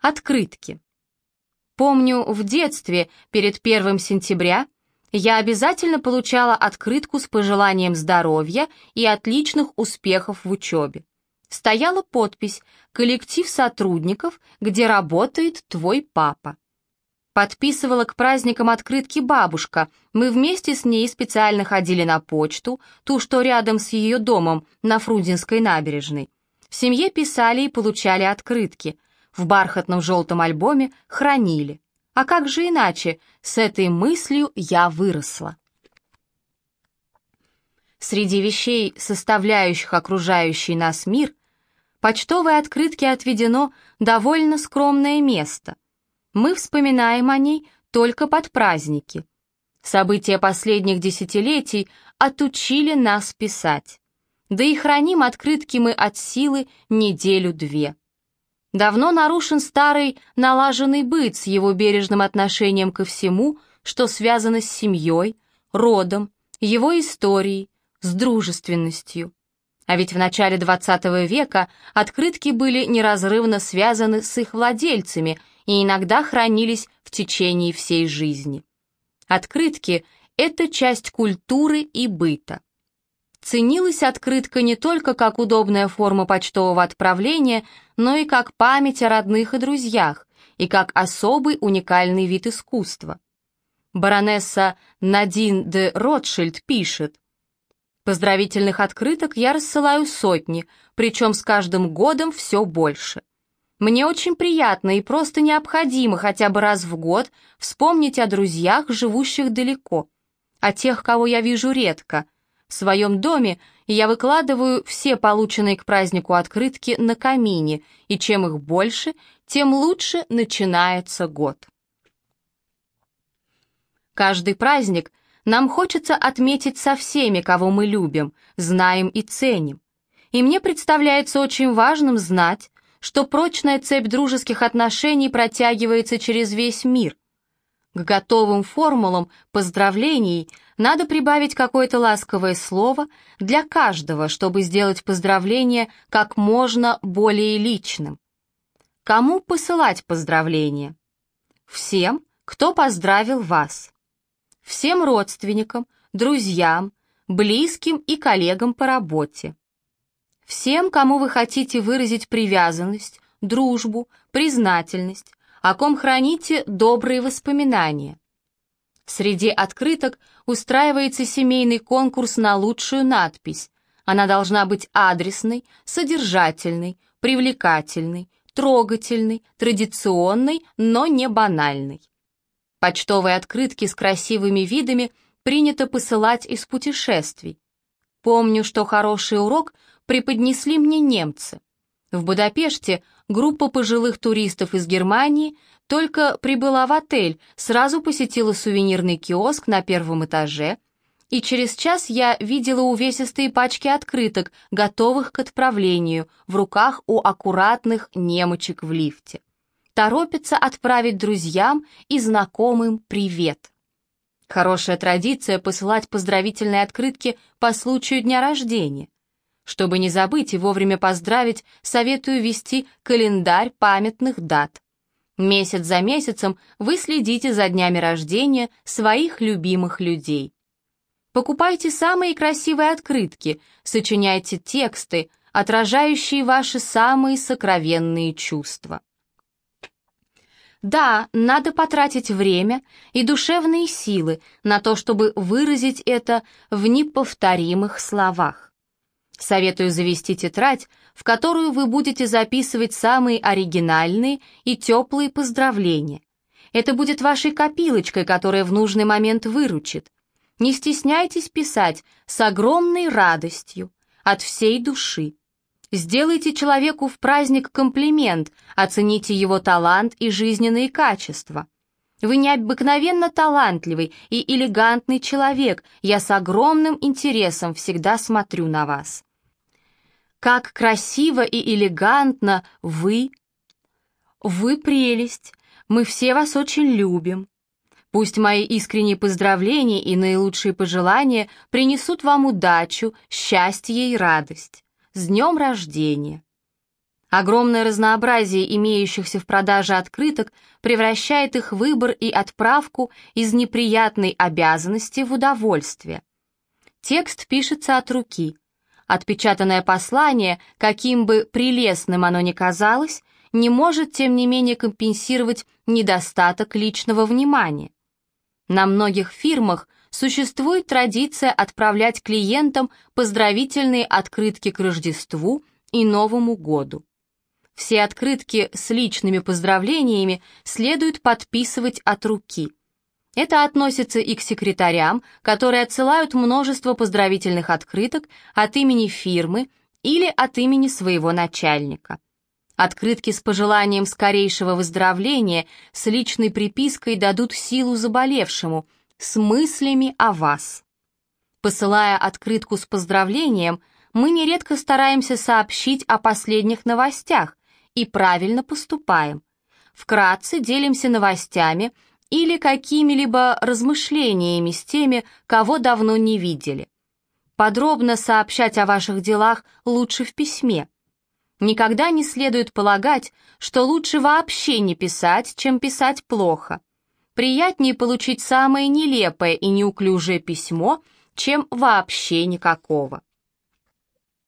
Открытки. Помню, в детстве, перед первым сентября, я обязательно получала открытку с пожеланием здоровья и отличных успехов в учебе. Стояла подпись «Коллектив сотрудников, где работает твой папа». Подписывала к праздникам открытки бабушка. Мы вместе с ней специально ходили на почту, ту, что рядом с ее домом, на Фрунзенской набережной. В семье писали и получали открытки – в бархатном желтом альбоме хранили. А как же иначе? С этой мыслью я выросла. Среди вещей, составляющих окружающий нас мир, почтовой открытке отведено довольно скромное место. Мы вспоминаем о ней только под праздники. События последних десятилетий отучили нас писать. Да и храним открытки мы от силы неделю-две. Давно нарушен старый налаженный быт с его бережным отношением ко всему, что связано с семьей, родом, его историей, с дружественностью. А ведь в начале XX века открытки были неразрывно связаны с их владельцами и иногда хранились в течение всей жизни. Открытки — это часть культуры и быта. Ценилась открытка не только как удобная форма почтового отправления, но и как память о родных и друзьях, и как особый уникальный вид искусства. Баронесса Надин де Ротшильд пишет, «Поздравительных открыток я рассылаю сотни, причем с каждым годом все больше. Мне очень приятно и просто необходимо хотя бы раз в год вспомнить о друзьях, живущих далеко, о тех, кого я вижу редко – в своем доме я выкладываю все полученные к празднику открытки на камине, и чем их больше, тем лучше начинается год. Каждый праздник нам хочется отметить со всеми, кого мы любим, знаем и ценим. И мне представляется очень важным знать, что прочная цепь дружеских отношений протягивается через весь мир. К готовым формулам поздравлений надо прибавить какое-то ласковое слово для каждого, чтобы сделать поздравление как можно более личным. Кому посылать поздравления? Всем, кто поздравил вас. Всем родственникам, друзьям, близким и коллегам по работе. Всем, кому вы хотите выразить привязанность, дружбу, признательность, о ком храните добрые воспоминания. Среди открыток устраивается семейный конкурс на лучшую надпись. Она должна быть адресной, содержательной, привлекательной, трогательной, традиционной, но не банальной. Почтовые открытки с красивыми видами принято посылать из путешествий. Помню, что хороший урок преподнесли мне немцы. В Будапеште группа пожилых туристов из Германии только прибыла в отель, сразу посетила сувенирный киоск на первом этаже, и через час я видела увесистые пачки открыток, готовых к отправлению, в руках у аккуратных немочек в лифте. Торопится отправить друзьям и знакомым привет. Хорошая традиция посылать поздравительные открытки по случаю дня рождения. Чтобы не забыть и вовремя поздравить, советую вести календарь памятных дат. Месяц за месяцем вы следите за днями рождения своих любимых людей. Покупайте самые красивые открытки, сочиняйте тексты, отражающие ваши самые сокровенные чувства. Да, надо потратить время и душевные силы на то, чтобы выразить это в неповторимых словах. Советую завести тетрадь, в которую вы будете записывать самые оригинальные и теплые поздравления. Это будет вашей копилочкой, которая в нужный момент выручит. Не стесняйтесь писать с огромной радостью, от всей души. Сделайте человеку в праздник комплимент, оцените его талант и жизненные качества. Вы необыкновенно талантливый и элегантный человек, я с огромным интересом всегда смотрю на вас. Как красиво и элегантно вы! Вы прелесть, мы все вас очень любим. Пусть мои искренние поздравления и наилучшие пожелания принесут вам удачу, счастье и радость. С днем рождения! Огромное разнообразие имеющихся в продаже открыток превращает их выбор и отправку из неприятной обязанности в удовольствие. Текст пишется от руки. Отпечатанное послание, каким бы прелестным оно ни казалось, не может, тем не менее, компенсировать недостаток личного внимания. На многих фирмах существует традиция отправлять клиентам поздравительные открытки к Рождеству и Новому году. Все открытки с личными поздравлениями следует подписывать от руки. Это относится и к секретарям, которые отсылают множество поздравительных открыток от имени фирмы или от имени своего начальника. Открытки с пожеланием скорейшего выздоровления с личной припиской дадут силу заболевшему, с мыслями о вас. Посылая открытку с поздравлением, мы нередко стараемся сообщить о последних новостях, и правильно поступаем. Вкратце делимся новостями или какими-либо размышлениями с теми, кого давно не видели. Подробно сообщать о ваших делах лучше в письме. Никогда не следует полагать, что лучше вообще не писать, чем писать плохо. Приятнее получить самое нелепое и неуклюжее письмо, чем вообще никакого.